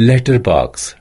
letterbox.